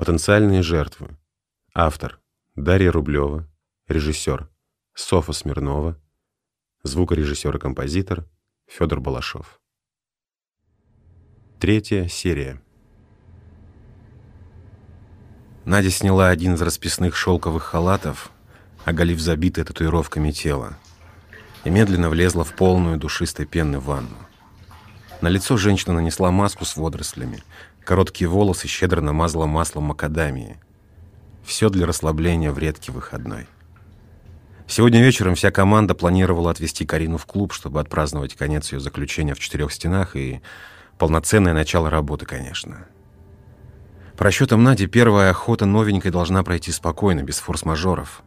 Потенциальные жертвы. Автор. Дарья Рублева. Режиссер. Софа Смирнова. Звукорежиссер и композитор. Федор Балашов. Третья серия. Надя сняла один из расписных шелковых халатов, оголив забитое татуировками тело, и медленно влезла в полную душистой пены ванну. На лицо женщина нанесла маску с водорослями, короткие волосы щедро намазала маслом макадамии. Все для расслабления в редкий выходной. Сегодня вечером вся команда планировала отвезти Карину в клуб, чтобы отпраздновать конец ее заключения в четырех стенах и полноценное начало работы, конечно. По расчетам Нади, первая охота новенькой должна пройти спокойно, без форс-мажоров.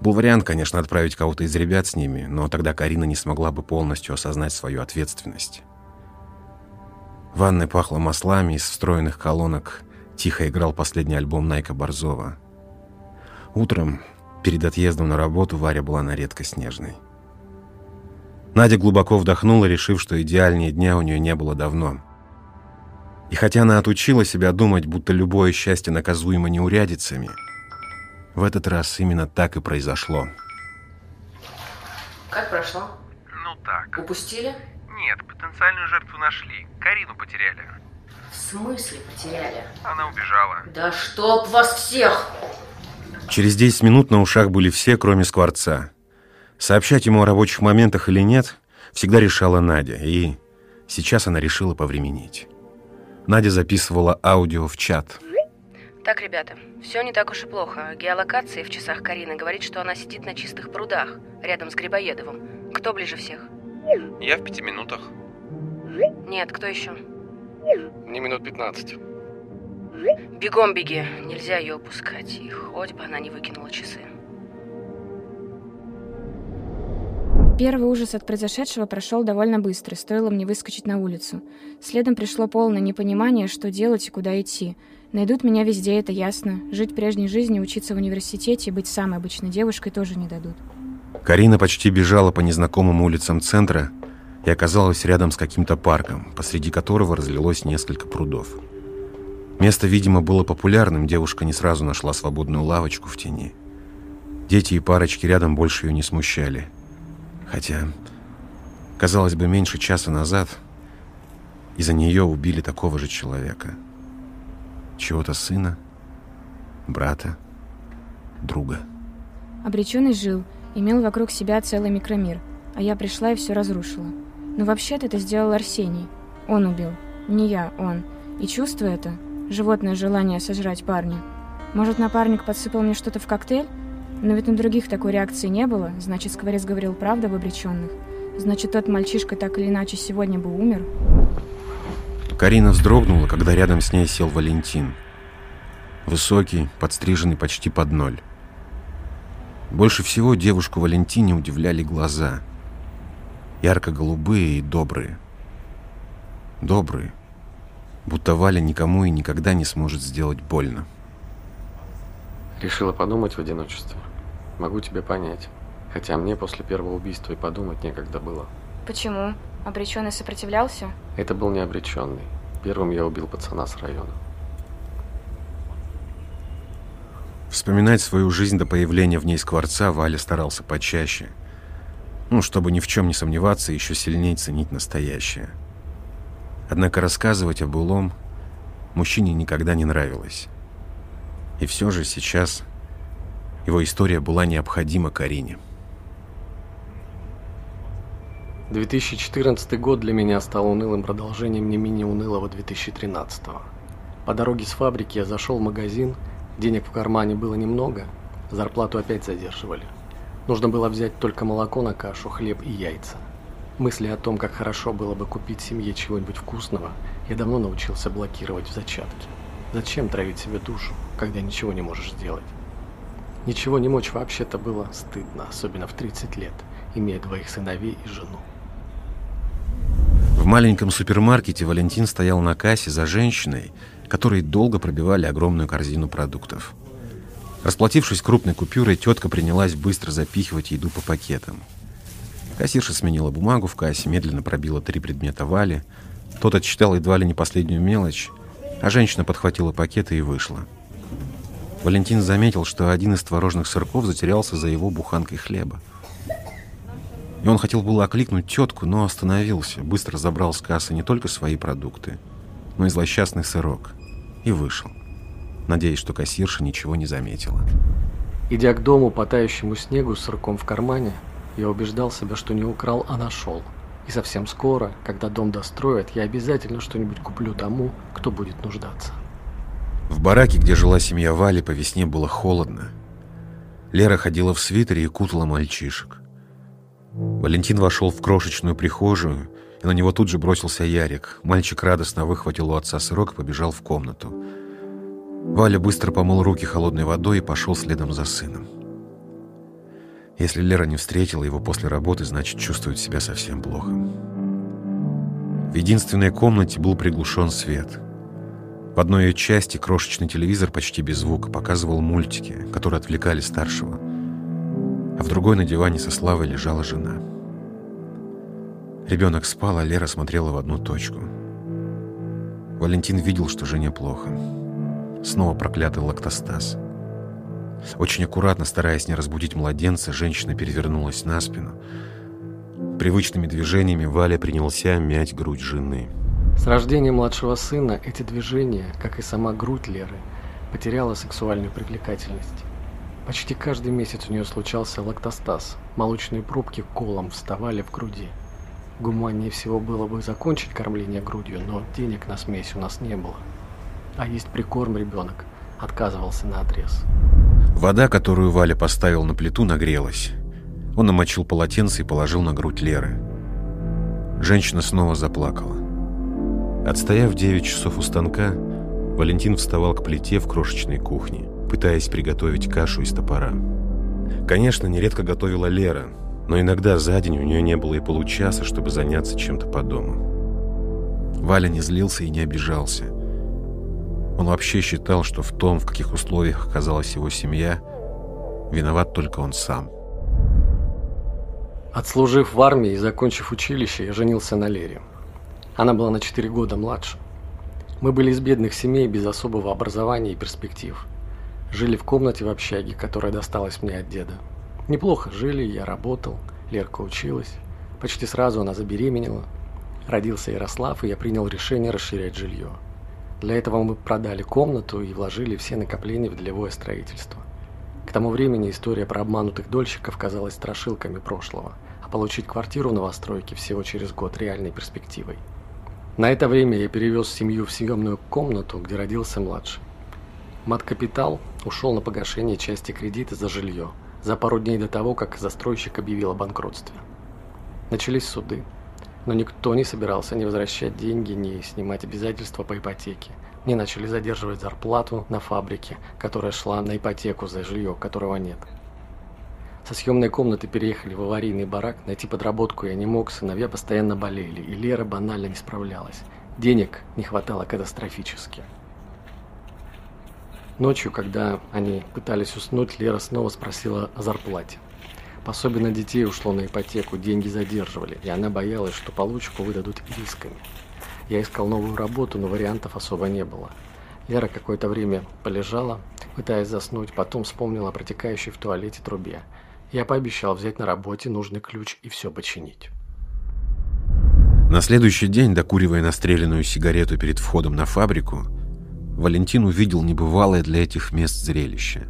Был вариант, конечно, отправить кого-то из ребят с ними, но тогда Карина не смогла бы полностью осознать свою ответственность. В ванной пахло маслами из встроенных колонок. Тихо играл последний альбом Найка Борзова. Утром, перед отъездом на работу, Варя была на редкость нежной. Надя глубоко вдохнула, решив, что идеальнее дня у нее не было давно. И хотя она отучила себя думать, будто любое счастье наказуемо неурядицами, в этот раз именно так и произошло. Как прошло? Ну так. Упустили? Нет, потенциальную жертву нашли. Карину потеряли. В смысле потеряли? Она убежала. Да чтоб вас всех! Через 10 минут на ушах были все, кроме Скворца. Сообщать ему о рабочих моментах или нет, всегда решала Надя, и сейчас она решила повременить. Надя записывала аудио в чат. Так, ребята, все не так уж и плохо. Геолокация в часах Карины говорит, что она сидит на чистых прудах, рядом с Грибоедовым. Кто ближе всех? Я в пяти минутах. Нет, кто еще? Мне минут 15. Бегом беги, нельзя ее упускать. И хоть бы она не выкинула часы. Первый ужас от произошедшего прошел довольно быстро, стоило мне выскочить на улицу. Следом пришло полное непонимание, что делать и куда идти. Найдут меня везде, это ясно. Жить прежней жизнью, учиться в университете и быть самой обычной девушкой тоже не дадут. Карина почти бежала по незнакомым улицам центра и оказалась рядом с каким-то парком, посреди которого разлилось несколько прудов. Место, видимо, было популярным, девушка не сразу нашла свободную лавочку в тени. Дети и парочки рядом больше ее не смущали. Хотя, казалось бы, меньше часа назад из-за нее убили такого же человека. Чего-то сына, брата, друга. Обреченный жил, имел вокруг себя целый микромир, а я пришла и все разрушила. Но вообще-то это сделал Арсений. Он убил. Не я, он. И чувство это, животное желание сожрать парня. Может, напарник подсыпал мне что-то в коктейль? Но ведь на других такой реакции не было, значит, Скворец говорил правду об обреченных. Значит, тот мальчишка так или иначе сегодня бы умер. Карина вздрогнула, когда рядом с ней сел Валентин. Высокий, подстриженный почти под ноль. Больше всего девушку Валентине удивляли глаза. Ярко-голубые и добрые. Добрые. Будто Валя никому и никогда не сможет сделать больно. Решила подумать в одиночестве. Могу тебя понять. Хотя мне после первого убийства и подумать некогда было. Почему? Обреченный сопротивлялся? Это был не обреченный. Первым я убил пацана с района. Вспоминать свою жизнь до появления в ней скворца Валя старался почаще. Ну, чтобы ни в чем не сомневаться и еще сильнее ценить настоящее. Однако рассказывать о былом мужчине никогда не нравилось. И все же сейчас его история была необходима Карине. 2014 год для меня стал унылым продолжением не менее унылого 2013 По дороге с фабрики я зашел в магазин, денег в кармане было немного, зарплату опять задерживали. Нужно было взять только молоко на кашу, хлеб и яйца. Мысли о том, как хорошо было бы купить семье чего-нибудь вкусного, я давно научился блокировать в зачатке. Зачем травить себе душу, когда ничего не можешь сделать? Ничего не мочь вообще-то было стыдно, особенно в 30 лет, имея двоих сыновей и жену. В маленьком супермаркете Валентин стоял на кассе за женщиной, которой долго пробивали огромную корзину продуктов. Расплатившись крупной купюрой, тетка принялась быстро запихивать еду по пакетам. Кассирша сменила бумагу в кассе, медленно пробила три предмета Вали. Тот отчитал едва ли не последнюю мелочь А женщина подхватила пакеты и вышла. Валентин заметил, что один из творожных сырков затерялся за его буханкой хлеба. И он хотел было окликнуть тетку, но остановился, быстро забрал с кассы не только свои продукты, но и злосчастный сырок, и вышел, надеясь, что кассирша ничего не заметила. Идя к дому по тающему снегу с сырком в кармане, я убеждал себя, что не украл, а нашел. И совсем скоро, когда дом достроят, я обязательно что-нибудь куплю тому, кто будет нуждаться. В бараке, где жила семья Вали, по весне было холодно. Лера ходила в свитере и кутала мальчишек. Валентин вошел в крошечную прихожую, и на него тут же бросился Ярик. Мальчик радостно выхватил у отца сырок и побежал в комнату. Валя быстро помыл руки холодной водой и пошел следом за сыном. Если Лера не встретила его после работы, значит, чувствует себя совсем плохо. В единственной комнате был приглушен свет. В одной ее части крошечный телевизор почти без звука показывал мультики, которые отвлекали старшего. А в другой на диване со Славой лежала жена. Ребенок спал, а Лера смотрела в одну точку. Валентин видел, что жене плохо. Снова проклятый лактостаз. Очень аккуратно, стараясь не разбудить младенца, женщина перевернулась на спину. Привычными движениями Валя принялся мять грудь жены. С рождением младшего сына эти движения, как и сама грудь Леры, потеряла сексуальную привлекательность. Почти каждый месяц у нее случался лактостаз. Молочные пробки колом вставали в груди. Гуманнее всего было бы закончить кормление грудью, но денег на смесь у нас не было. А есть прикорм ребенок отказывался на отрез. Вода, которую Валя поставил на плиту, нагрелась. Он намочил полотенце и положил на грудь Леры. Женщина снова заплакала. Отстояв 9 часов у станка, Валентин вставал к плите в крошечной кухне, пытаясь приготовить кашу из топора. Конечно, нередко готовила Лера, но иногда за день у нее не было и получаса, чтобы заняться чем-то по дому. Валя не злился и не обижался. Он вообще считал, что в том, в каких условиях оказалась его семья, виноват только он сам. Отслужив в армии и закончив училище, я женился на Лере. Она была на 4 года младше. Мы были из бедных семей без особого образования и перспектив. Жили в комнате в общаге, которая досталась мне от деда. Неплохо жили, я работал, Лерка училась. Почти сразу она забеременела. Родился Ярослав, и я принял решение расширять жилье. Для этого мы продали комнату и вложили все накопления в долевое строительство. К тому времени история про обманутых дольщиков казалась страшилками прошлого, а получить квартиру в новостройке всего через год реальной перспективой. На это время я перевез семью в съемную комнату, где родился младший. Мат-капитал ушел на погашение части кредита за жилье за пару дней до того, как застройщик объявил о банкротстве. Начались суды но никто не собирался ни возвращать деньги, ни снимать обязательства по ипотеке. Не начали задерживать зарплату на фабрике, которая шла на ипотеку за жилье, которого нет. Со съемной комнаты переехали в аварийный барак, найти подработку я не мог, сыновья постоянно болели, и Лера банально не справлялась. Денег не хватало катастрофически. Ночью, когда они пытались уснуть, Лера снова спросила о зарплате. Пособие на детей ушло на ипотеку, деньги задерживали, и она боялась, что получку выдадут исками. Я искал новую работу, но вариантов особо не было. Лера какое-то время полежала, пытаясь заснуть, потом вспомнила о протекающей в туалете трубе. Я пообещал взять на работе нужный ключ и все починить. На следующий день, докуривая настреленную сигарету перед входом на фабрику, Валентин увидел небывалое для этих мест зрелище.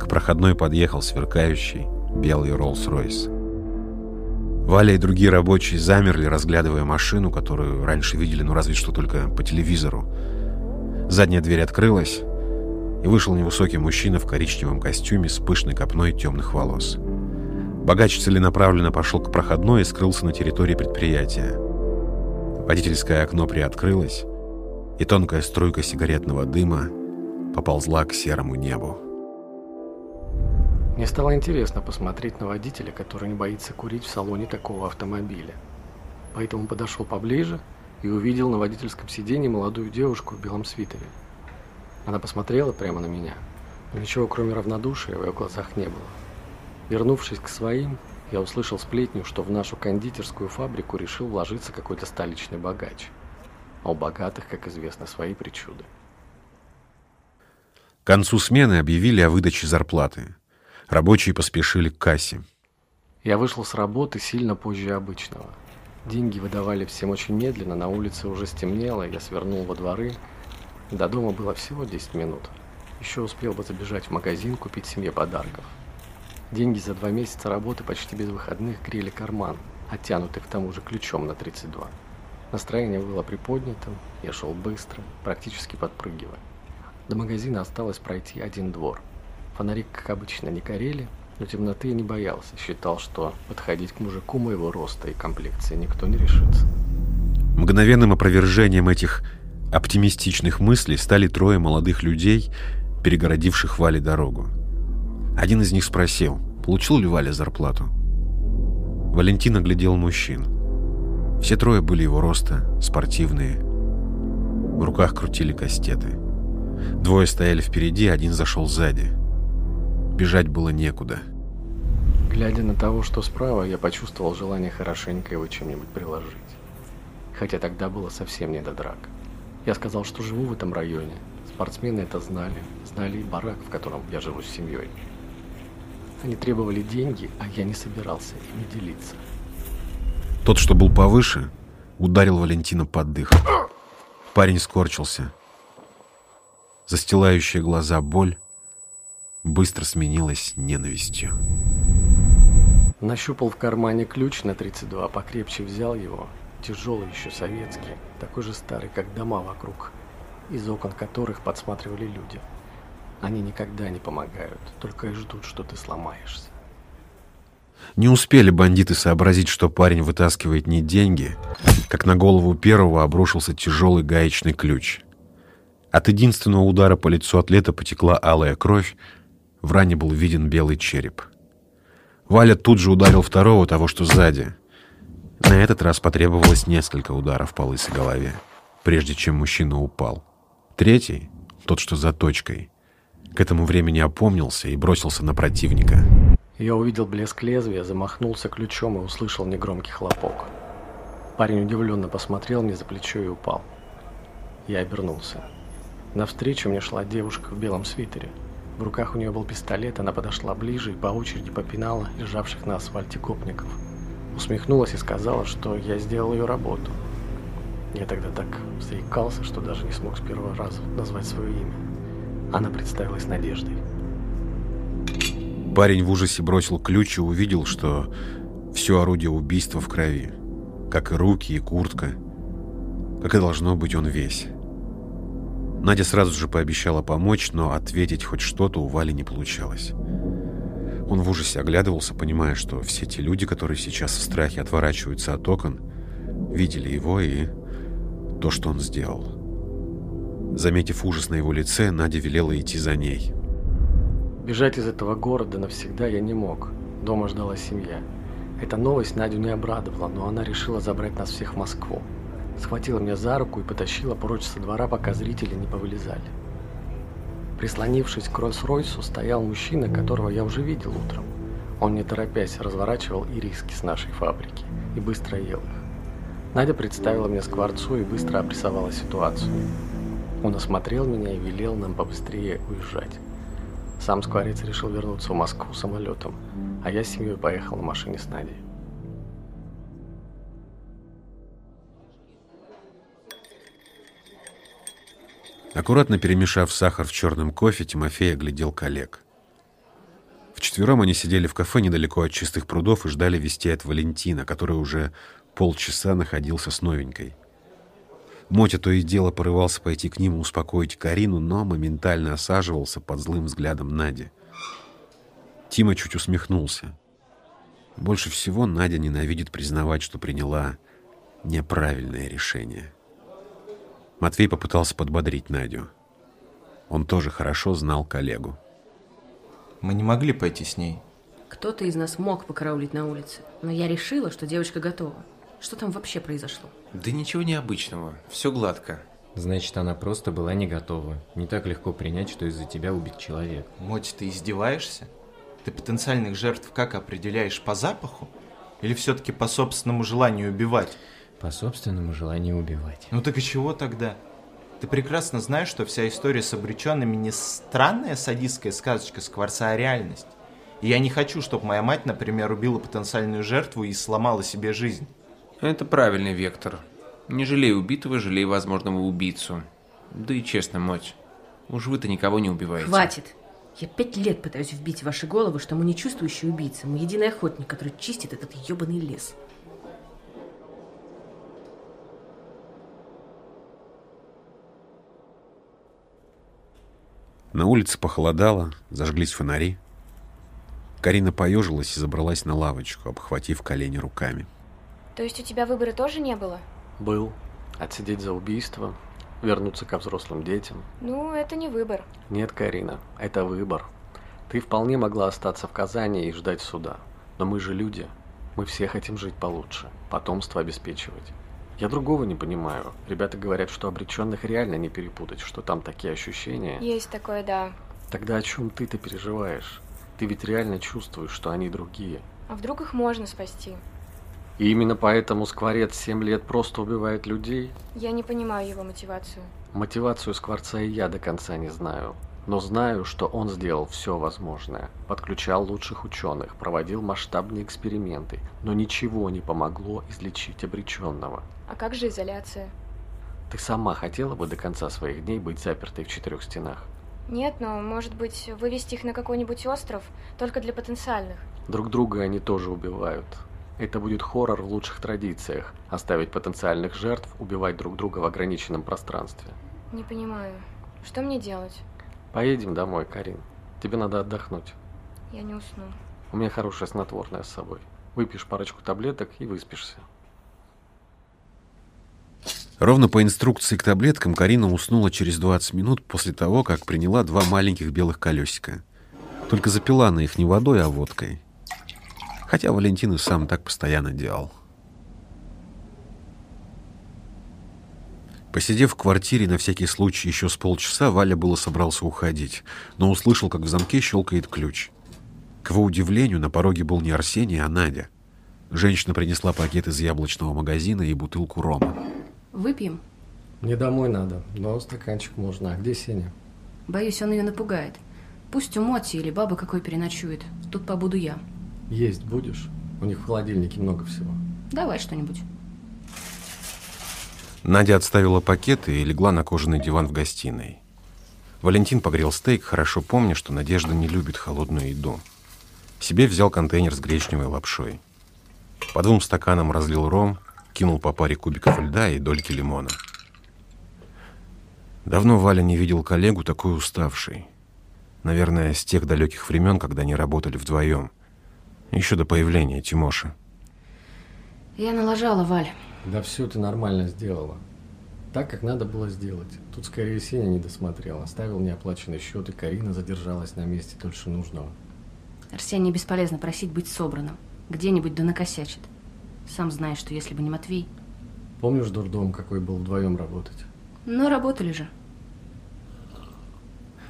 К проходной подъехал сверкающий, белый Роллс-Ройс. Валя и другие рабочие замерли, разглядывая машину, которую раньше видели, ну разве что только по телевизору. Задняя дверь открылась, и вышел невысокий мужчина в коричневом костюме с пышной копной темных волос. Богач целенаправленно пошел к проходной и скрылся на территории предприятия. Водительское окно приоткрылось, и тонкая струйка сигаретного дыма поползла к серому небу. Мне стало интересно посмотреть на водителя, который не боится курить в салоне такого автомобиля. Поэтому подошел поближе и увидел на водительском сиденье молодую девушку в белом свитере. Она посмотрела прямо на меня, но ничего кроме равнодушия в ее глазах не было. Вернувшись к своим, я услышал сплетню, что в нашу кондитерскую фабрику решил вложиться какой-то столичный богач. А у богатых, как известно, свои причуды. К концу смены объявили о выдаче зарплаты. Рабочие поспешили к кассе. Я вышел с работы сильно позже обычного. Деньги выдавали всем очень медленно, на улице уже стемнело, я свернул во дворы. До дома было всего 10 минут. Еще успел бы забежать в магазин, купить семье подарков. Деньги за два месяца работы почти без выходных грели карман, оттянутый к тому же ключом на 32. Настроение было приподнятым, я шел быстро, практически подпрыгивая. До магазина осталось пройти один двор. Фонари, как обычно, не горели, но темноты я не боялся, считал, что подходить к мужику моего роста и комплекции никто не решится. Мгновенным опровержением этих оптимистичных мыслей стали трое молодых людей, перегородивших Вале дорогу. Один из них спросил, получил ли Валя зарплату. Валентин оглядел мужчин. Все трое были его роста, спортивные. В руках крутили кастеты. Двое стояли впереди, один зашел сзади. Бежать было некуда. Глядя на того, что справа, я почувствовал желание хорошенько его чем-нибудь приложить. Хотя тогда было совсем не до драк. Я сказал, что живу в этом районе. Спортсмены это знали. Знали и барак, в котором я живу с семьей. Они требовали деньги, а я не собирался ими делиться. Тот, что был повыше, ударил Валентина под дых. Парень скорчился. Застилающая глаза боль быстро сменилась ненавистью. Нащупал в кармане ключ на 32, покрепче взял его. Тяжелый еще советский, такой же старый, как дома вокруг, из окон которых подсматривали люди. Они никогда не помогают, только и ждут, что ты сломаешься. Не успели бандиты сообразить, что парень вытаскивает не деньги, как на голову первого обрушился тяжелый гаечный ключ. От единственного удара по лицу атлета потекла алая кровь, в ране был виден белый череп. Валя тут же ударил второго, того, что сзади. На этот раз потребовалось несколько ударов по лысой голове, прежде чем мужчина упал. Третий, тот, что за точкой, к этому времени опомнился и бросился на противника. Я увидел блеск лезвия, замахнулся ключом и услышал негромкий хлопок. Парень удивленно посмотрел мне за плечо и упал. Я обернулся. Навстречу мне шла девушка в белом свитере. В руках у нее был пистолет, она подошла ближе и по очереди попинала лежавших на асфальте гопников. Усмехнулась и сказала, что я сделал ее работу. Я тогда так заикался, что даже не смог с первого раза назвать свое имя. Она представилась Надеждой. Парень в ужасе бросил ключ и увидел, что все орудие убийства в крови. Как и руки, и куртка. Как и должно быть он весь. Надя сразу же пообещала помочь, но ответить хоть что-то у Вали не получалось. Он в ужасе оглядывался, понимая, что все те люди, которые сейчас в страхе отворачиваются от окон, видели его и то, что он сделал. Заметив ужас на его лице, Надя велела идти за ней. Бежать из этого города навсегда я не мог. Дома ждала семья. Эта новость Надю не обрадовала, но она решила забрать нас всех в Москву. Схватила меня за руку и потащила прочь со двора, пока зрители не повылезали. Прислонившись к Роллс-Ройсу, стоял мужчина, которого я уже видел утром. Он, не торопясь, разворачивал ириски с нашей фабрики и быстро ел их. Надя представила мне скворцу и быстро обрисовала ситуацию. Он осмотрел меня и велел нам побыстрее уезжать. Сам скворец решил вернуться в Москву самолетом, а я с семьей поехал на машине с Надей. Аккуратно перемешав сахар в черном кофе, Тимофей оглядел коллег. Вчетвером они сидели в кафе недалеко от чистых прудов и ждали вести от Валентина, который уже полчаса находился с новенькой. Мотя то и дело порывался пойти к ним и успокоить Карину, но моментально осаживался под злым взглядом Нади. Тима чуть усмехнулся. Больше всего Надя ненавидит признавать, что приняла неправильное решение. Матвей попытался подбодрить Надю. Он тоже хорошо знал коллегу. Мы не могли пойти с ней. Кто-то из нас мог покараулить на улице, но я решила, что девочка готова. Что там вообще произошло? Да ничего необычного, все гладко. Значит, она просто была не готова. Не так легко принять, что из-за тебя убит человек. Моти, ты издеваешься? Ты потенциальных жертв как определяешь по запаху? Или все-таки по собственному желанию убивать? По собственному желанию убивать. Ну так и чего тогда? Ты прекрасно знаешь, что вся история с обреченными не странная садистская сказочка Скворца, а реальность. И я не хочу, чтобы моя мать, например, убила потенциальную жертву и сломала себе жизнь. Это правильный вектор. Не жалей убитого, жалей возможного убийцу. Да и честно, мать, уж вы-то никого не убиваете. Хватит! Я пять лет пытаюсь вбить в ваши головы, что мы не чувствующие убийцы, мы единый охотник, который чистит этот ебаный лес. На улице похолодало, зажглись фонари. Карина поежилась и забралась на лавочку, обхватив колени руками. То есть у тебя выбора тоже не было? Был. Отсидеть за убийство, вернуться ко взрослым детям. Ну, это не выбор. Нет, Карина, это выбор. Ты вполне могла остаться в Казани и ждать суда. Но мы же люди. Мы все хотим жить получше, потомство обеспечивать. Я другого не понимаю. Ребята говорят, что обреченных реально не перепутать, что там такие ощущения. Есть такое, да. Тогда о чем ты-то переживаешь? Ты ведь реально чувствуешь, что они другие. А вдруг их можно спасти? И именно поэтому Скворец 7 лет просто убивает людей? Я не понимаю его мотивацию. Мотивацию Скворца и я до конца не знаю. Но знаю, что он сделал все возможное. Подключал лучших ученых, проводил масштабные эксперименты, но ничего не помогло излечить обреченного. А как же изоляция? Ты сама хотела бы до конца своих дней быть запертой в четырех стенах? Нет, но, может быть, вывести их на какой-нибудь остров, только для потенциальных. Друг друга они тоже убивают. Это будет хоррор в лучших традициях. Оставить потенциальных жертв, убивать друг друга в ограниченном пространстве. Не понимаю. Что мне делать? Поедем домой, Карин. Тебе надо отдохнуть. Я не усну. У меня хорошее снотворное с собой. Выпьешь парочку таблеток и выспишься. Ровно по инструкции к таблеткам Карина уснула через 20 минут после того, как приняла два маленьких белых колесика. Только запила она их не водой, а водкой. Хотя Валентин и сам так постоянно делал. Посидев в квартире на всякий случай еще с полчаса, Валя было собрался уходить, но услышал, как в замке щелкает ключ. К его удивлению, на пороге был не Арсений, а Надя. Женщина принесла пакет из яблочного магазина и бутылку рома. Выпьем? Мне домой надо, но стаканчик можно. А где Сеня? Боюсь, он ее напугает. Пусть у Моти или бабы какой переночует. Тут побуду я. Есть будешь? У них в холодильнике много всего. Давай что-нибудь. Надя отставила пакеты и легла на кожаный диван в гостиной. Валентин погрел стейк, хорошо помня, что Надежда не любит холодную еду. Себе взял контейнер с гречневой лапшой. По двум стаканам разлил ром, кинул по паре кубиков льда и дольки лимона. Давно Валя не видел коллегу такой уставшей. Наверное, с тех далеких времен, когда они работали вдвоем. Еще до появления Тимоши. Я налажала, Валь. Да все ты нормально сделала. Так, как надо было сделать. Тут скорее Сеня не досмотрел. Оставил неоплаченный счет, и Карина задержалась на месте дольше нужного. Арсений бесполезно просить быть собранным. Где-нибудь да накосячит. Сам знаешь, что если бы не Матвей... Помнишь дурдом, какой был вдвоем работать? Ну, работали же.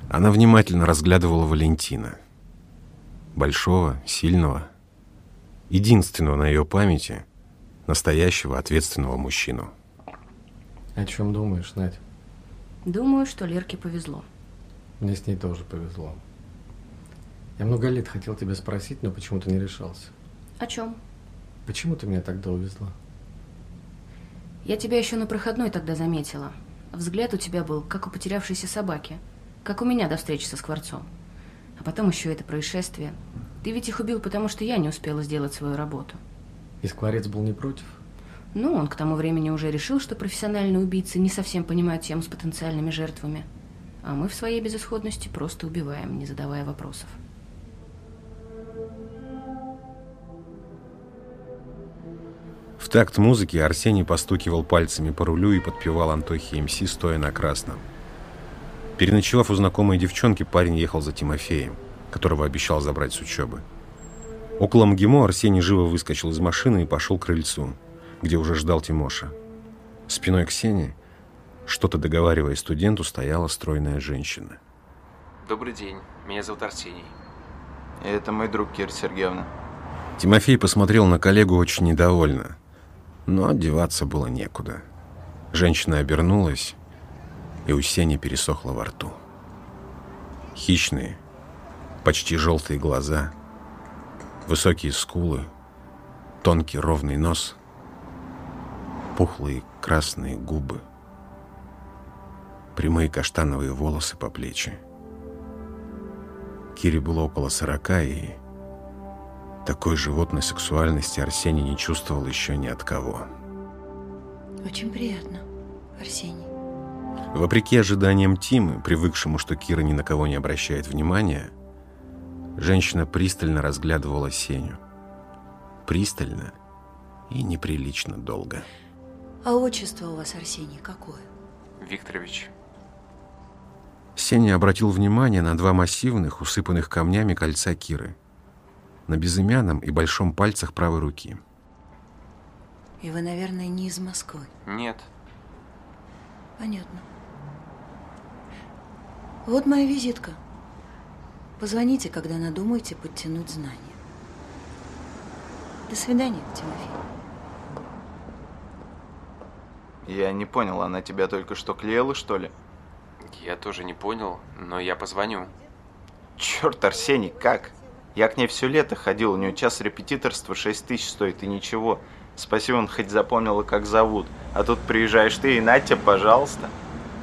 Она внимательно разглядывала Валентина. Большого, сильного, единственного на ее памяти, настоящего ответственного мужчину. О чем думаешь, Надь? Думаю, что Лерке повезло. Мне с ней тоже повезло. Я много лет хотел тебя спросить, но почему-то не решался. О чем? Почему ты меня тогда увезла? Я тебя еще на проходной тогда заметила. Взгляд у тебя был, как у потерявшейся собаки. Как у меня до встречи со Скворцом. Потом еще это происшествие. Ты ведь их убил, потому что я не успела сделать свою работу. И Скворец был не против? Ну, он к тому времени уже решил, что профессиональные убийцы не совсем понимают тему с потенциальными жертвами. А мы в своей безысходности просто убиваем, не задавая вопросов. В такт музыки Арсений постукивал пальцами по рулю и подпевал Антохе МС, стоя на красном. Переночевав у знакомой девчонки, парень ехал за Тимофеем, которого обещал забрать с учебы. Около МГИМО Арсений живо выскочил из машины и пошел к крыльцу, где уже ждал Тимоша. Спиной к Сене, что-то договаривая студенту, стояла стройная женщина. Добрый день, меня зовут Арсений. Это мой друг Кира Сергеевна. Тимофей посмотрел на коллегу очень недовольно. Но одеваться было некуда. Женщина обернулась, и у Сени пересохло во рту. Хищные, почти желтые глаза, высокие скулы, тонкий ровный нос, пухлые красные губы, прямые каштановые волосы по плечи. Кире было около сорока, и такой животной сексуальности Арсений не чувствовал еще ни от кого. Очень приятно, Арсений. Вопреки ожиданиям Тимы, привыкшему, что Кира ни на кого не обращает внимания, женщина пристально разглядывала Сеню. Пристально и неприлично долго. А отчество у вас, Арсений, какое? Викторович. Сеня обратил внимание на два массивных, усыпанных камнями кольца Киры. На безымянном и большом пальцах правой руки. И вы, наверное, не из Москвы. Нет. Понятно. Вот моя визитка. Позвоните, когда надумаете подтянуть знания. До свидания, Тимофей. Я не понял, она тебя только что клеила, что ли? Я тоже не понял, но я позвоню. Черт, Арсений, как? Я к ней все лето ходил, у нее час репетиторства 6 тысяч стоит и ничего. Спасибо, он хоть запомнила, как зовут. А тут приезжаешь ты и Натя, пожалуйста.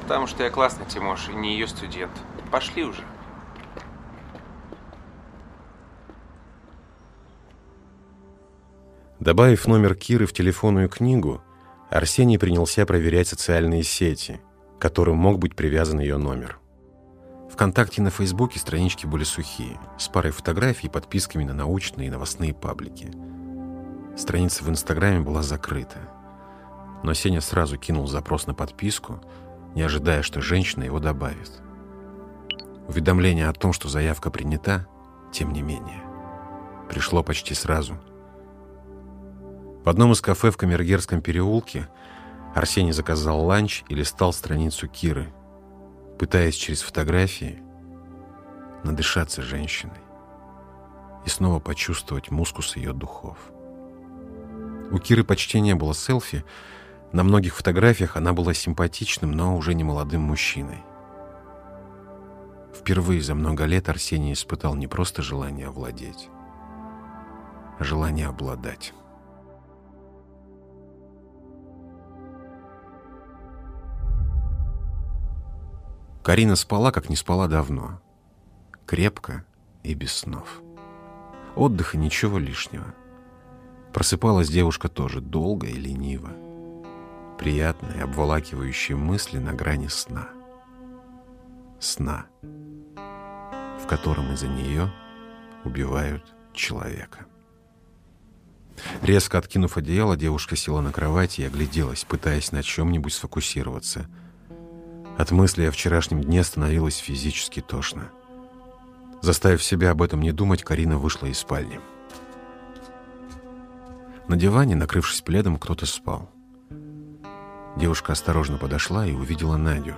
Потому что я классный, Тимош, и не ее студент. Пошли уже. Добавив номер Киры в телефонную книгу, Арсений принялся проверять социальные сети, к которым мог быть привязан ее номер. Вконтакте и на Фейсбуке странички были сухие, с парой фотографий и подписками на научные и новостные паблики. Страница в Инстаграме была закрыта. Но Сеня сразу кинул запрос на подписку, не ожидая, что женщина его добавит. Уведомление о том, что заявка принята, тем не менее, пришло почти сразу – в одном из кафе в Камергерском переулке Арсений заказал ланч и листал страницу Киры, пытаясь через фотографии надышаться женщиной и снова почувствовать мускус ее духов. У Киры почти не было селфи, на многих фотографиях она была симпатичным, но уже не молодым мужчиной. Впервые за много лет Арсений испытал не просто желание овладеть, а желание обладать. Карина спала, как не спала давно. Крепко и без снов. Отдыха ничего лишнего. Просыпалась девушка тоже долго и лениво. Приятные, обволакивающие мысли на грани сна. Сна, в котором из-за нее убивают человека. Резко откинув одеяло, девушка села на кровати и огляделась, пытаясь на чем-нибудь сфокусироваться – от мысли о вчерашнем дне становилось физически тошно. Заставив себя об этом не думать, Карина вышла из спальни. На диване, накрывшись пледом, кто-то спал. Девушка осторожно подошла и увидела Надю.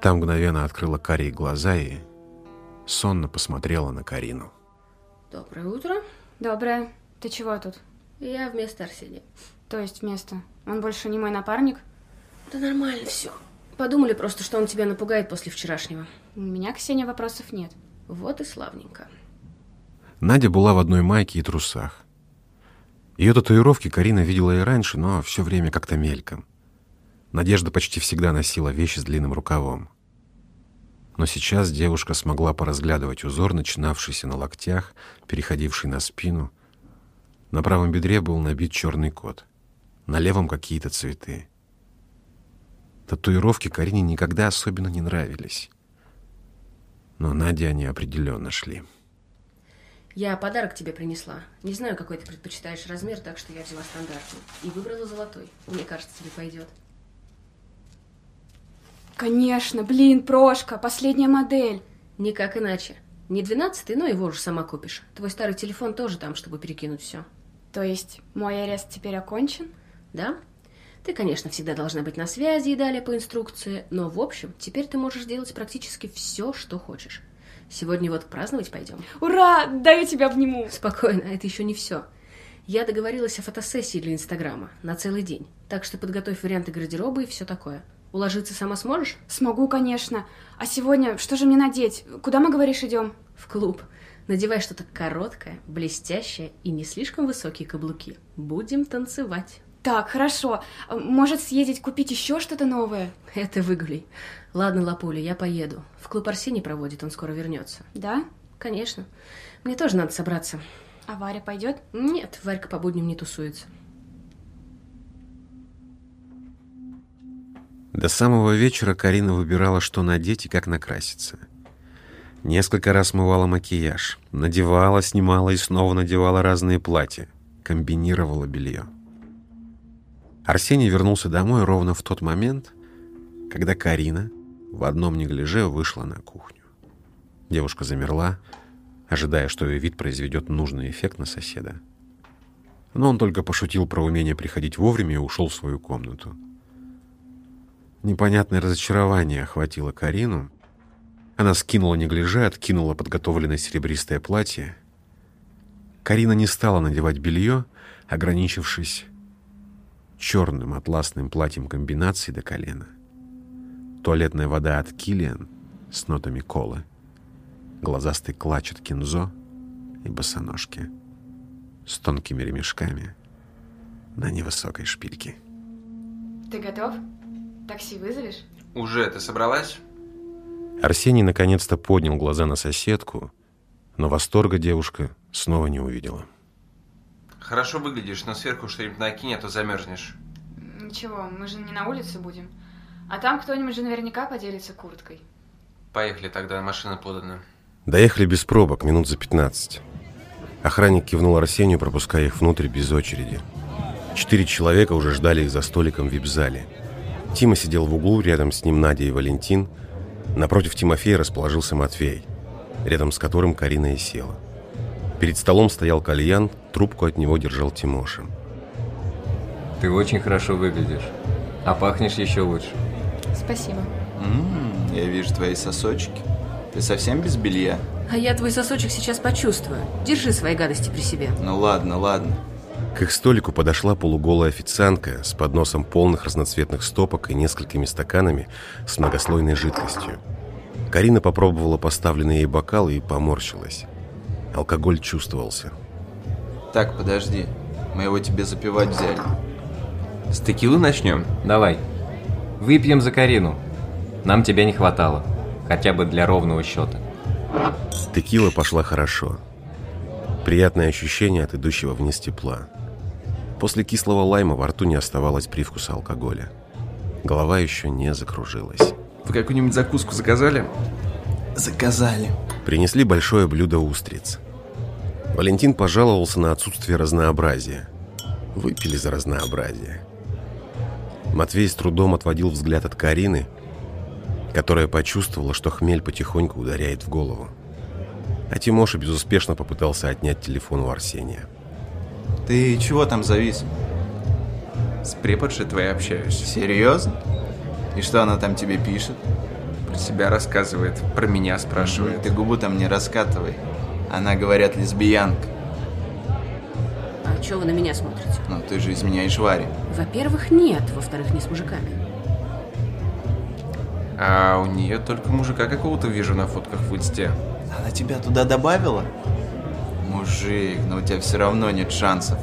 Там мгновенно открыла карие глаза и сонно посмотрела на Карину. Доброе утро. Доброе. Ты чего тут? Я вместо Арсения. То есть вместо? Он больше не мой напарник? Да нормально все. Подумали просто, что он тебя напугает после вчерашнего. У меня, Ксения, вопросов нет. Вот и славненько. Надя была в одной майке и трусах. Ее татуировки Карина видела и раньше, но все время как-то мельком. Надежда почти всегда носила вещи с длинным рукавом. Но сейчас девушка смогла поразглядывать узор, начинавшийся на локтях, переходивший на спину. На правом бедре был набит черный кот. На левом какие-то цветы. Татуировки Карине никогда особенно не нравились. Но Наде они определенно шли. Я подарок тебе принесла. Не знаю, какой ты предпочитаешь размер, так что я взяла стандартный. И выбрала золотой. Мне кажется, тебе пойдет. Конечно, блин, Прошка, последняя модель. Никак иначе. Не двенадцатый, но его уже сама купишь. Твой старый телефон тоже там, чтобы перекинуть все. То есть мой арест теперь окончен? Да? Ты, конечно, всегда должна быть на связи и далее по инструкции, но, в общем, теперь ты можешь делать практически все, что хочешь. Сегодня вот праздновать пойдем. Ура! Дай я тебя обниму. Спокойно, это еще не все. Я договорилась о фотосессии для Инстаграма на целый день. Так что подготовь варианты гардероба и все такое. Уложиться сама сможешь? Смогу, конечно. А сегодня что же мне надеть? Куда мы, говоришь, идем? В клуб. Надевай что-то короткое, блестящее и не слишком высокие каблуки. Будем танцевать. Так, хорошо. Может, съездить купить еще что-то новое? Это выгули. Ладно, Лапуля, я поеду. В клуб Арсений проводит, он скоро вернется. Да? Конечно. Мне тоже надо собраться. А Варя пойдет? Нет, Варька по будням не тусуется. До самого вечера Карина выбирала, что надеть и как накраситься. Несколько раз смывала макияж, надевала, снимала и снова надевала разные платья, комбинировала белье. Арсений вернулся домой ровно в тот момент, когда Карина в одном неглиже вышла на кухню. Девушка замерла, ожидая, что ее вид произведет нужный эффект на соседа. Но он только пошутил про умение приходить вовремя и ушел в свою комнату. Непонятное разочарование охватило Карину. Она скинула неглиже, откинула подготовленное серебристое платье. Карина не стала надевать белье, ограничившись черным атласным платьем комбинации до колена. Туалетная вода от Килиан с нотами колы, глазастый клатч от кинзо и босоножки с тонкими ремешками на невысокой шпильке. Ты готов? Такси вызовешь? Уже, ты собралась? Арсений наконец-то поднял глаза на соседку, но восторга девушка снова не увидела. Хорошо выглядишь, но сверху что-нибудь накинь, а то замерзнешь. Ничего, мы же не на улице будем. А там кто-нибудь же наверняка поделится курткой. Поехали, тогда машина подана. Доехали без пробок, минут за 15. Охранник кивнул Арсению, пропуская их внутрь без очереди. Четыре человека уже ждали их за столиком в вип-зале. Тима сидел в углу, рядом с ним Надя и Валентин. Напротив Тимофея расположился Матвей, рядом с которым Карина и села. Перед столом стоял кальян, трубку от него держал Тимоша. Ты очень хорошо выглядишь, а пахнешь еще лучше. Спасибо. М-м, я вижу твои сосочки. Ты совсем без белья? А я твой сосочек сейчас почувствую. Держи свои гадости при себе. Ну ладно, ладно. К их столику подошла полуголая официантка с подносом полных разноцветных стопок и несколькими стаканами с многослойной жидкостью. Карина попробовала поставленный ей бокал и поморщилась. Алкоголь чувствовался. Так, подожди. Мы его тебе запивать взяли. С текилы начнем? Давай. Выпьем за Карину. Нам тебя не хватало. Хотя бы для ровного счета. Текила пошла хорошо. Приятное ощущение от идущего вниз тепла. После кислого лайма во рту не оставалось привкуса алкоголя. Голова еще не закружилась. Вы какую-нибудь закуску заказали? Заказали. Принесли большое блюдо устриц. Валентин пожаловался на отсутствие разнообразия. Выпили за разнообразие. Матвей с трудом отводил взгляд от Карины, которая почувствовала, что хмель потихоньку ударяет в голову. А Тимоша безуспешно попытался отнять телефон у Арсения. Ты чего там завис? С преподшей твоей общаюсь. Серьезно? И что она там тебе пишет? Про себя рассказывает, про меня спрашивает. Ты губу там не раскатывай. Она, говорят, лесбиянка. Что вы на меня смотрите? Ну, ты же изменяешь Варе. Во-первых, нет. Во-вторых, не с мужиками. А у нее только мужика какого-то вижу на фотках в инсте. Она тебя туда добавила? Мужик, но у тебя все равно нет шансов.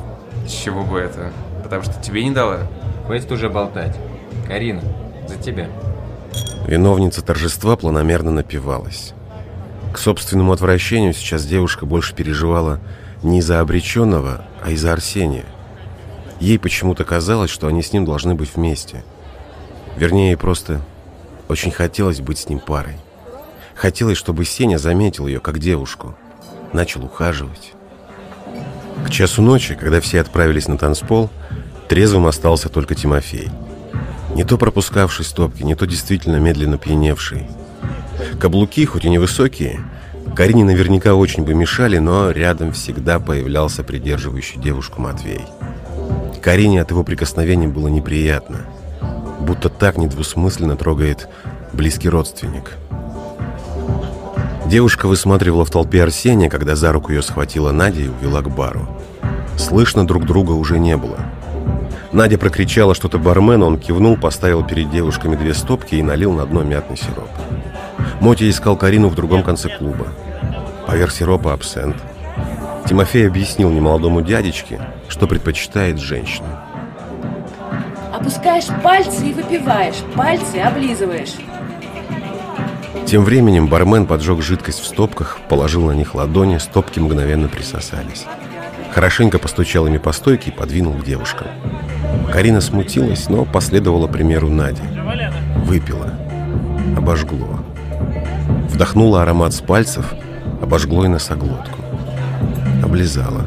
С чего бы это? Потому что тебе не дала? Хватит уже болтать. Карина, за тебя. Виновница торжества планомерно напивалась. К собственному отвращению сейчас девушка больше переживала не из-за обреченного, а из-за Арсения. Ей почему-то казалось, что они с ним должны быть вместе. Вернее, просто очень хотелось быть с ним парой. Хотелось, чтобы Сеня заметил ее как девушку, начал ухаживать. К часу ночи, когда все отправились на танцпол, трезвым остался только Тимофей. Не то пропускавший стопки, не то действительно медленно пьяневший. Каблуки, хоть и невысокие, Карине наверняка очень бы мешали, но рядом всегда появлялся придерживающий девушку Матвей. Карине от его прикосновений было неприятно, будто так недвусмысленно трогает близкий родственник. Девушка высматривала в толпе Арсения, когда за руку ее схватила Надя и увела к бару. Слышно друг друга уже не было. Надя прокричала что-то бармену, он кивнул, поставил перед девушками две стопки и налил на дно мятный сироп. Мотя искал Карину в другом конце клуба. Поверх сиропа абсент. Тимофей объяснил немолодому дядечке, что предпочитает женщину. Опускаешь пальцы и выпиваешь, пальцы облизываешь. Тем временем бармен поджег жидкость в стопках, положил на них ладони, стопки мгновенно присосались. Хорошенько постучал ими по стойке и подвинул к девушкам. Карина смутилась, но последовала примеру Нади. Выпила. Обожгло. Вдохнула аромат с пальцев, обожгло и носоглотку. Облизала.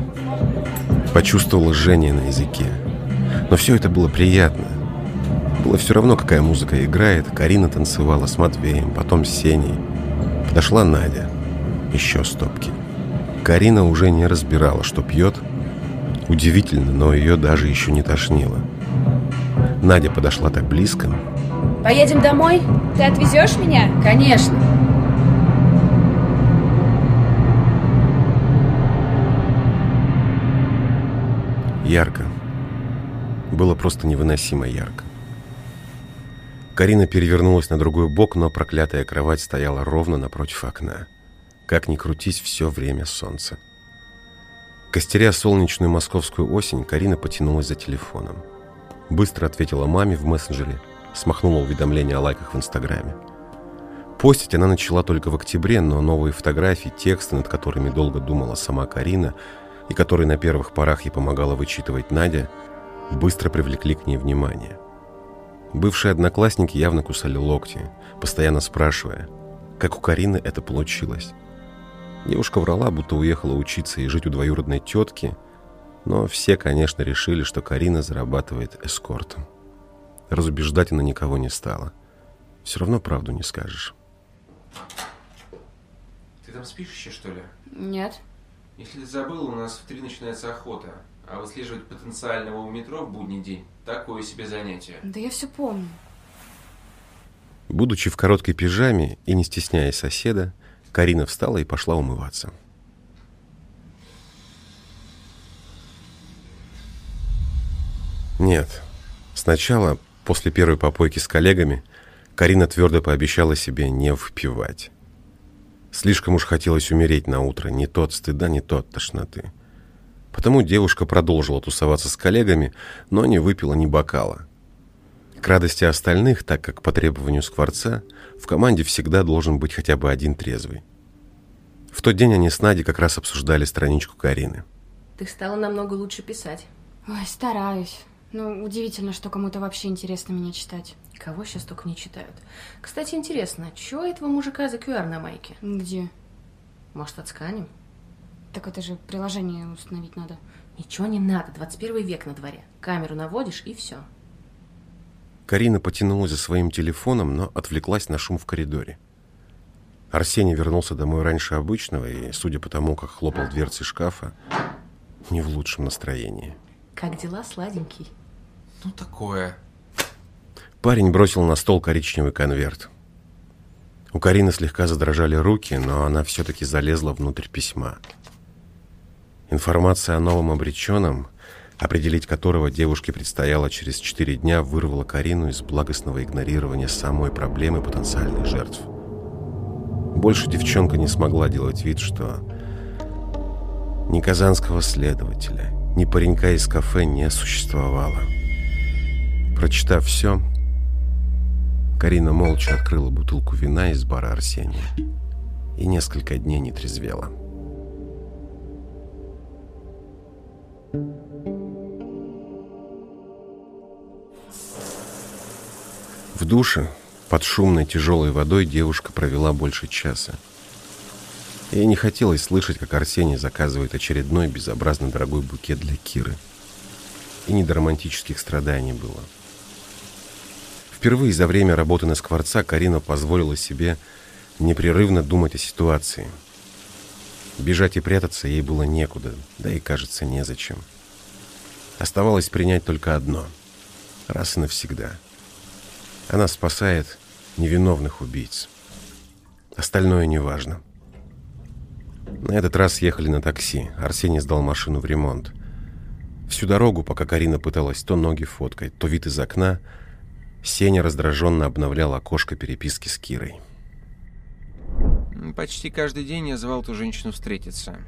Почувствовала жжение на языке. Но все это было приятно. Было все равно, какая музыка играет. Карина танцевала с Матвеем, потом с Сеней. Подошла Надя. Еще стопки. Карина уже не разбирала, что пьет. Удивительно, но ее даже еще не тошнило. Надя подошла так близко. Поедем домой? Ты отвезешь меня? Конечно. Ярко. Было просто невыносимо ярко. Карина перевернулась на другой бок, но проклятая кровать стояла ровно напротив окна. Как ни крутись, все время солнце. Костеря солнечную московскую осень, Карина потянулась за телефоном. Быстро ответила маме в мессенджере, смахнула уведомления о лайках в Инстаграме. Постить она начала только в октябре, но новые фотографии, тексты, над которыми долго думала сама Карина, и которые на первых порах ей помогала вычитывать Надя, быстро привлекли к ней внимание. Бывшие одноклассники явно кусали локти, постоянно спрашивая, как у Карины это получилось. Девушка врала, будто уехала учиться и жить у двоюродной тетки, но все, конечно, решили, что Карина зарабатывает эскортом. Разубеждать она никого не стала. Все равно правду не скажешь. Ты там спишь еще, что ли? Нет. Если ты забыл, у нас в три начинается охота. А выслеживать потенциального у метро в будний день – такое себе занятие. Да я все помню. Будучи в короткой пижаме и не стесняясь соседа, Карина встала и пошла умываться. Нет. Сначала, после первой попойки с коллегами, Карина твердо пообещала себе не впивать. Слишком уж хотелось умереть на утро, не то от стыда, не то от тошноты. Потому девушка продолжила тусоваться с коллегами, но не выпила ни бокала. К радости остальных, так как по требованию Скворца, в команде всегда должен быть хотя бы один трезвый. В тот день они с Надей как раз обсуждали страничку Карины. Ты стала намного лучше писать. Ой, стараюсь. Ну, удивительно, что кому-то вообще интересно меня читать. Кого сейчас только не читают. Кстати, интересно, чего этого мужика за QR на майке? Где? Может, отсканем? Так это же приложение установить надо. Ничего не надо, 21 век на дворе. Камеру наводишь и все. Карина потянулась за своим телефоном, но отвлеклась на шум в коридоре. Арсений вернулся домой раньше обычного и, судя по тому, как хлопал дверцы шкафа, не в лучшем настроении. Как дела, сладенький? Ну, такое. Парень бросил на стол коричневый конверт. У Карины слегка задрожали руки, но она все-таки залезла внутрь письма. Информация о новом обреченном, определить которого девушке предстояло через четыре дня, вырвала Карину из благостного игнорирования самой проблемы потенциальных жертв. Больше девчонка не смогла делать вид, что ни казанского следователя, ни паренька из кафе не существовало. Прочитав все, Карина молча открыла бутылку вина из бара Арсения и несколько дней не трезвела. В душе под шумной тяжелой водой девушка провела больше часа. Ей не хотелось слышать, как Арсений заказывает очередной безобразно дорогой букет для Киры. И не до романтических страданий было. Впервые за время работы на Скворца Карина позволила себе непрерывно думать о ситуации. Бежать и прятаться ей было некуда, да и, кажется, незачем. Оставалось принять только одно. Раз и навсегда. Она спасает невиновных убийц. Остальное неважно. На этот раз ехали на такси. Арсений сдал машину в ремонт. Всю дорогу, пока Карина пыталась то ноги фоткать, то вид из окна, Сеня раздраженно обновлял окошко переписки с Кирой. Почти каждый день я звал эту женщину встретиться.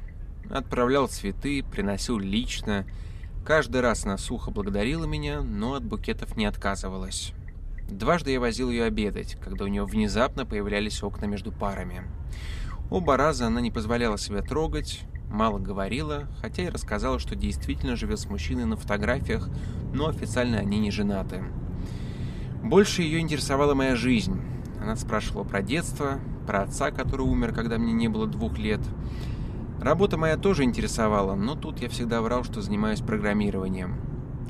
Отправлял цветы, приносил лично. Каждый раз она сухо благодарила меня, но от букетов не отказывалась. Дважды я возил ее обедать, когда у нее внезапно появлялись окна между парами. Оба раза она не позволяла себя трогать, мало говорила, хотя и рассказала, что действительно живет с мужчиной на фотографиях, но официально они не женаты. Больше ее интересовала моя жизнь. Она спрашивала про детство, про отца, который умер, когда мне не было двух лет. Работа моя тоже интересовала, но тут я всегда врал, что занимаюсь программированием.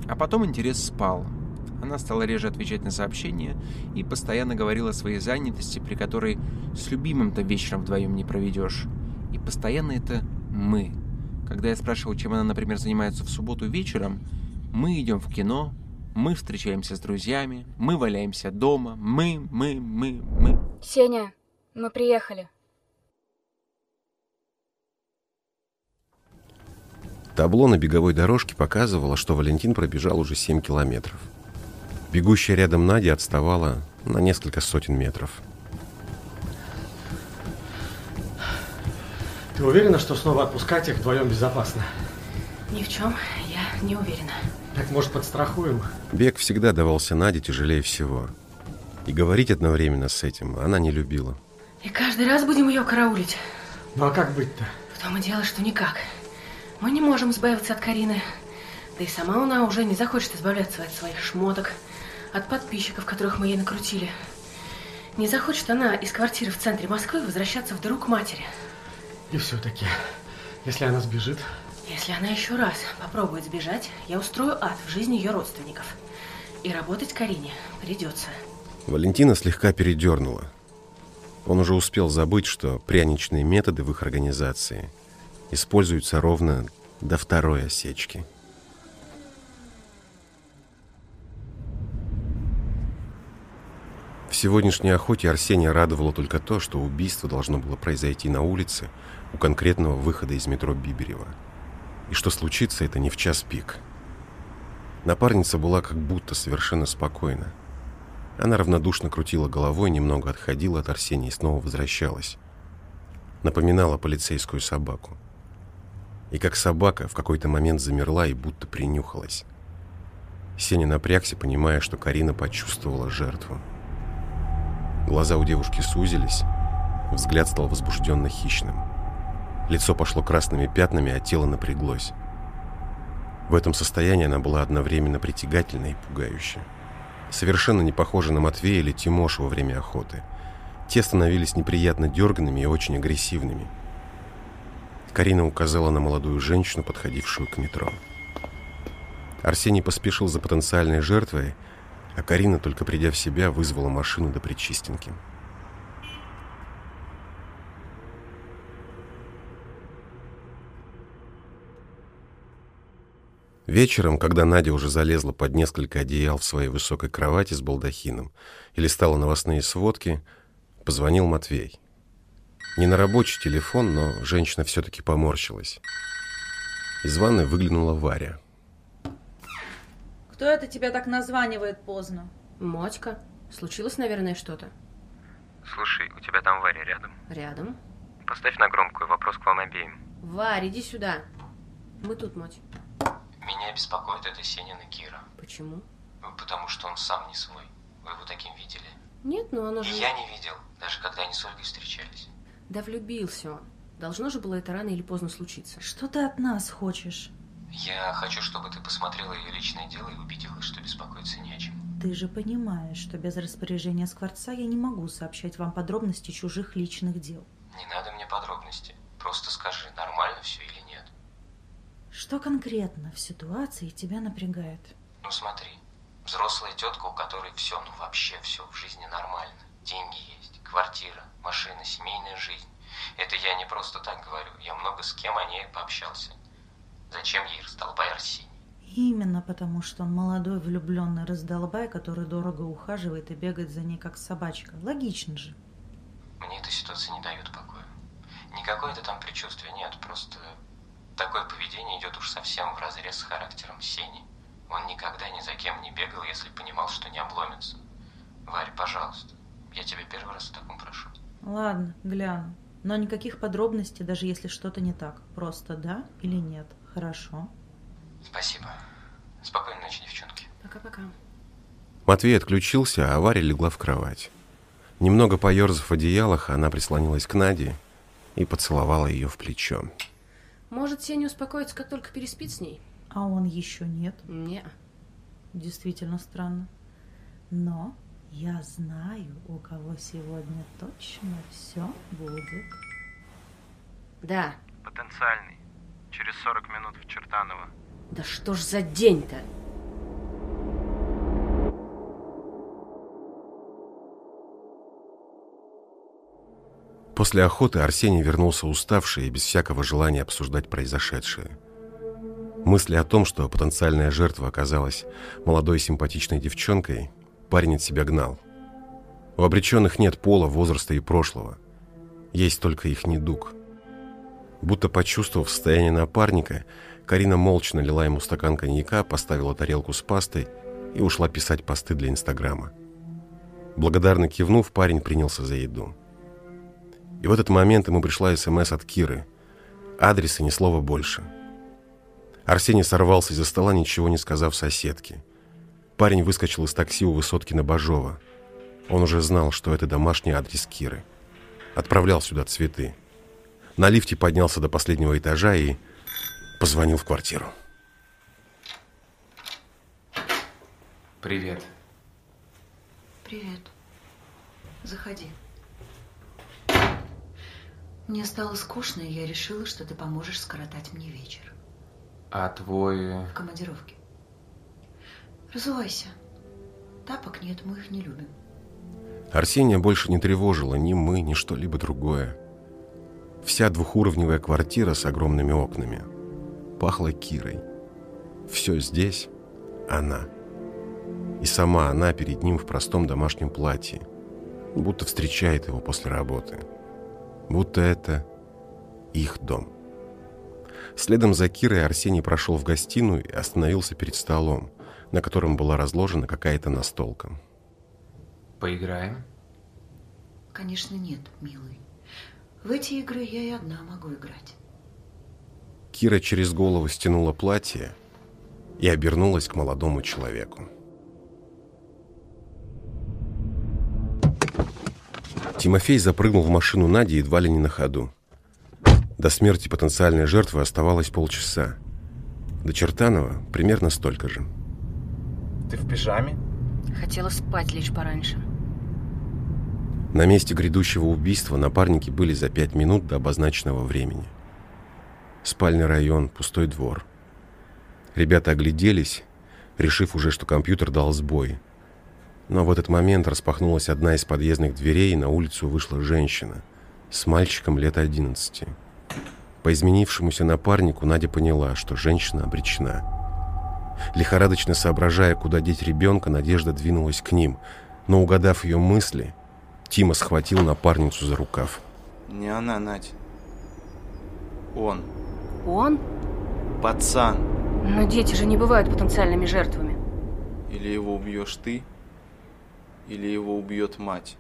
А потом интерес спал. Она стала реже отвечать на сообщения и постоянно говорила о своей занятости, при которой с любимым-то вечером вдвоем не проведешь. И постоянно это «мы». Когда я спрашивал, чем она, например, занимается в субботу вечером, мы идем в кино, мы встречаемся с друзьями, мы валяемся дома, мы, мы, мы, мы. Сеня, мы приехали. Табло на беговой дорожке показывало, что Валентин пробежал уже 7 километров. Бегущая рядом Надя отставала на несколько сотен метров. Ты уверена, что снова отпускать их вдвоем безопасно? Ни в чем я не уверена. Так, может, подстрахуем? Бег всегда давался Наде тяжелее всего. И говорить одновременно с этим она не любила. И каждый раз будем ее караулить. Ну а как быть-то? В том и дело, что никак. Мы не можем избавиться от Карины. Да и сама она уже не захочет избавляться от своих шмоток, от подписчиков, которых мы ей накрутили. Не захочет она из квартиры в центре Москвы возвращаться в дыру к матери. И все-таки, если она сбежит, если она еще раз попробует сбежать, я устрою ад в жизни ее родственников. И работать Карине придется. Валентина слегка передернула. Он уже успел забыть, что пряничные методы в их организации используются ровно до второй осечки. В сегодняшней охоте Арсения радовало только то, что убийство должно было произойти на улице у конкретного выхода из метро Биберева – и что случится это не в час пик. Напарница была как будто совершенно спокойна. Она равнодушно крутила головой, немного отходила от Арсения и снова возвращалась. Напоминала полицейскую собаку. И как собака в какой-то момент замерла и будто принюхалась. Сеня напрягся, понимая, что Карина почувствовала жертву. Глаза у девушки сузились, взгляд стал возбужденно хищным. Лицо пошло красными пятнами, а тело напряглось. В этом состоянии она была одновременно притягательна и пугающая. Совершенно не похожа на Матвея или Тимоша во время охоты. Те становились неприятно дерганными и очень агрессивными. Карина указала на молодую женщину, подходившую к метро. Арсений поспешил за потенциальной жертвой, а Карина, только придя в себя, вызвала машину до Причистенки. Вечером, когда Надя уже залезла под несколько одеял в своей высокой кровати с балдахином и листала новостные сводки, позвонил Матвей. Не на рабочий телефон, но женщина все-таки поморщилась. Из ванной выглянула Варя. Кто это тебя так названивает поздно? Мотька. Случилось, наверное, что-то. Слушай, у тебя там Варя рядом. Рядом? Поставь на громкую вопрос к вам обеим. Варя, иди сюда. Мы тут, Моть. Меня беспокоит эта Сенина Кира. Почему? Потому что он сам не свой. Вы его таким видели? Нет, но она же... И я не видел, даже когда они с Ольгой встречались. Да влюбился он. Должно же было это рано или поздно случиться. Что ты от нас хочешь? Я хочу, чтобы ты посмотрела ее личное дело и убедилась, что беспокоиться не о чем. Ты же понимаешь, что без распоряжения Скворца я не могу сообщать вам подробности чужих личных дел. Не надо мне подробности. Просто скажи, нормально все или нет. Что конкретно в ситуации тебя напрягает? Ну смотри, взрослая тетка, у которой все, ну вообще все в жизни нормально. Деньги есть, квартира, машина, семейная жизнь. Это я не просто так говорю, я много с кем о ней пообщался. Зачем ей раздолбай Арсений? Именно потому, что он молодой влюбленный раздолбай, который дорого ухаживает и бегает за ней как собачка. Логично же. Мне эта ситуация не дает покоя. Никакое это там предчувствие нет, просто Такое поведение идет уж совсем в разрез с характером Сени. Он никогда ни за кем не бегал, если понимал, что не обломится. Варь, пожалуйста, я тебя первый раз в таком прошу. Ладно, гляну. Но никаких подробностей, даже если что-то не так. Просто да или нет. Хорошо. Спасибо. Спокойной ночи, девчонки. Пока-пока. Матвей отключился, а Варя легла в кровать. Немного поерзав в одеялах, она прислонилась к Наде и поцеловала ее в плечо. Может, Сеня успокоится, как только переспит с ней? А он еще нет? Не. Действительно странно. Но я знаю, у кого сегодня точно все будет. Да. Потенциальный. Через 40 минут в Чертаново. Да что ж за день-то? После охоты Арсений вернулся уставший и без всякого желания обсуждать произошедшее. Мысли о том, что потенциальная жертва оказалась молодой симпатичной девчонкой, парень от себя гнал. У обреченных нет пола, возраста и прошлого. Есть только их недуг. Будто почувствовав состояние напарника, Карина молча налила ему стакан коньяка, поставила тарелку с пастой и ушла писать посты для Инстаграма. Благодарно кивнув, парень принялся за еду. И в этот момент ему пришла СМС от Киры. Адрес и ни слова больше. Арсений сорвался из-за стола, ничего не сказав соседке. Парень выскочил из такси у высотки на Бажова. Он уже знал, что это домашний адрес Киры. Отправлял сюда цветы. На лифте поднялся до последнего этажа и позвонил в квартиру. Привет. Привет. Заходи. Мне стало скучно, и я решила, что ты поможешь скоротать мне вечер. А твой... В командировке. Разувайся. Тапок нет, мы их не любим. Арсения больше не тревожило ни мы, ни что-либо другое. Вся двухуровневая квартира с огромными окнами. Пахла Кирой. Все здесь она. И сама она перед ним в простом домашнем платье. Будто встречает его после работы. Будто это их дом. Следом за Кирой Арсений прошел в гостиную и остановился перед столом, на котором была разложена какая-то настолка. Поиграем? Конечно, нет, милый. В эти игры я и одна могу играть. Кира через голову стянула платье и обернулась к молодому человеку. Тимофей запрыгнул в машину Нади едва ли не на ходу. До смерти потенциальной жертвы оставалось полчаса. До Чертанова примерно столько же. Ты в пижаме? Хотела спать лишь пораньше. На месте грядущего убийства напарники были за пять минут до обозначенного времени. Спальный район, пустой двор. Ребята огляделись, решив уже, что компьютер дал сбой. Но в этот момент распахнулась одна из подъездных дверей, и на улицу вышла женщина с мальчиком лет 11. По изменившемуся напарнику Надя поняла, что женщина обречена. Лихорадочно соображая, куда деть ребенка, Надежда двинулась к ним, но, угадав ее мысли, Тима схватил напарницу за рукав. Не она, Надь. Он. Он? Пацан. Но дети же не бывают потенциальными жертвами. Или его убьешь ты, или его убьет мать.